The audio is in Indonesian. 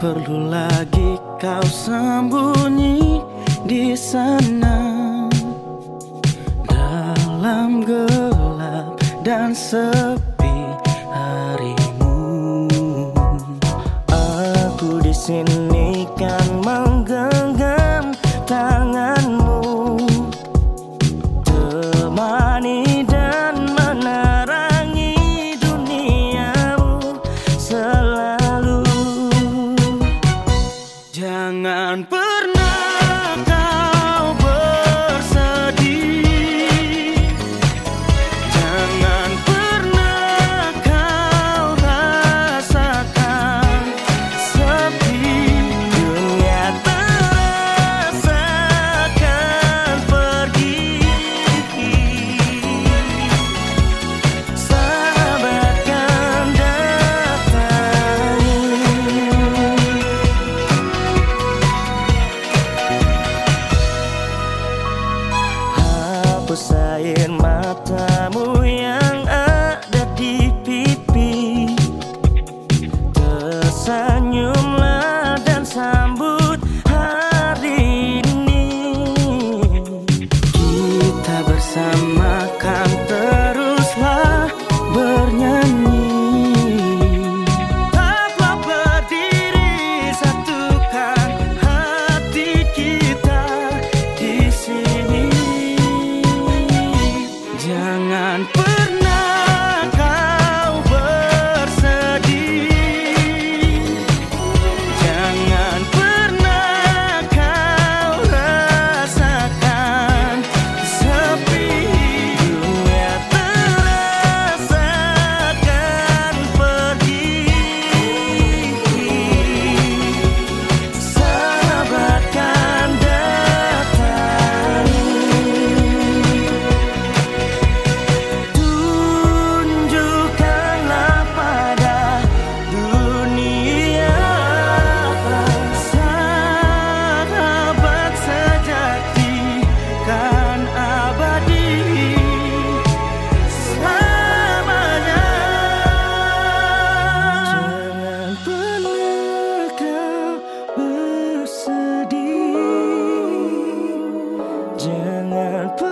perlu lagi kau sembunyi di sana dalam gelap dan sepi harimu. sin Hapus air matamu yang ada di pipi. Tersenyumlah dan sambut hari ini. Kita bersama pernah world.